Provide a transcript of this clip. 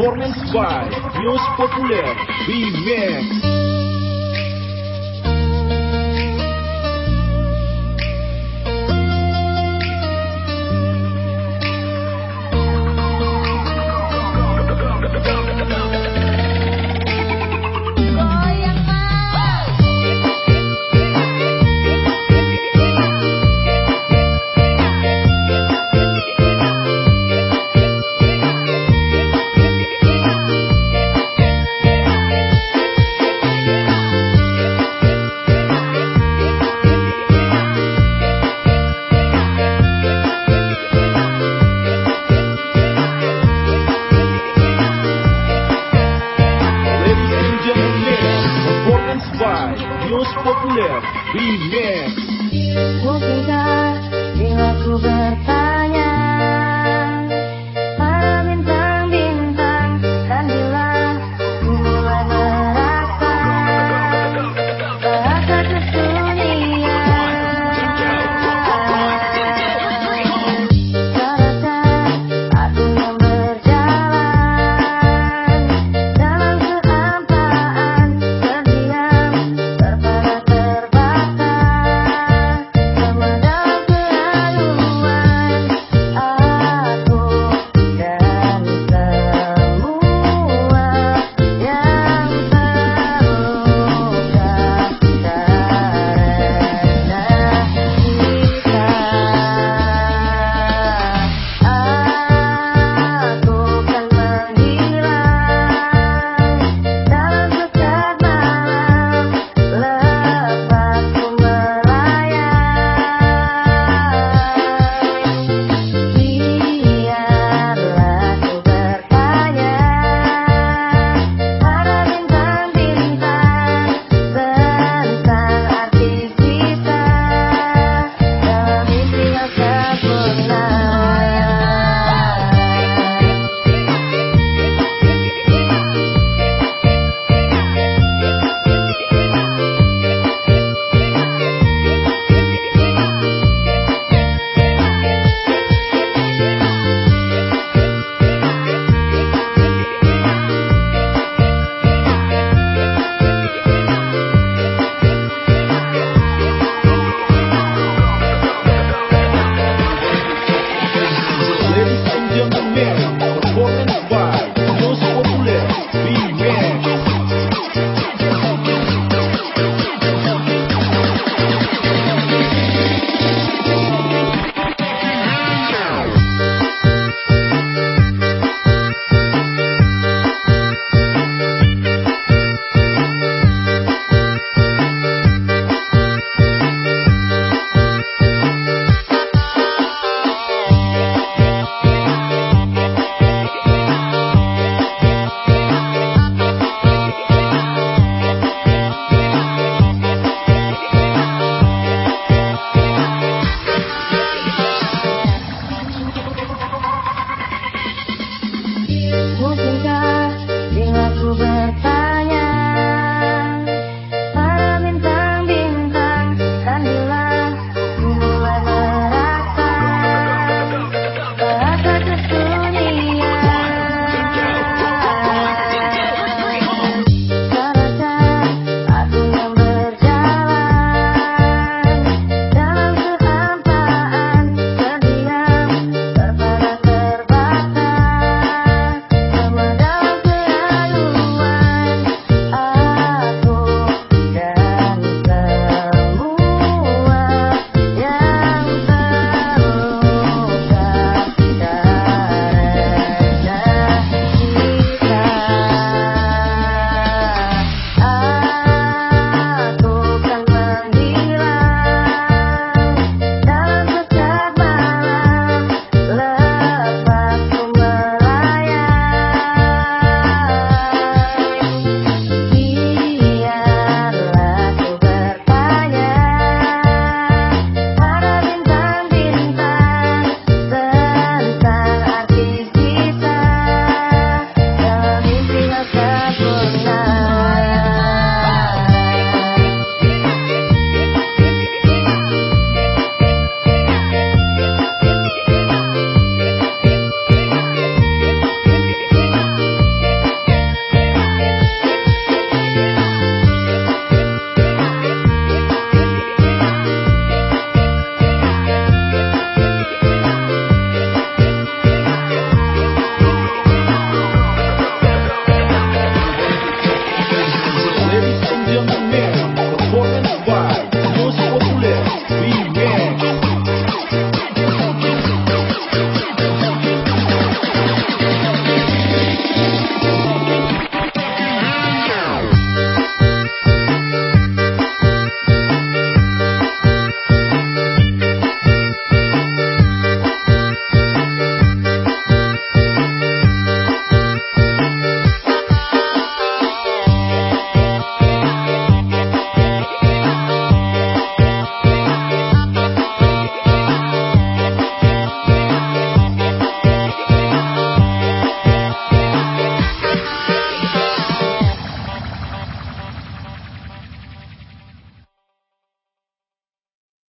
Performance by News Populer Remix. populaire. Vou pegar pela coberta.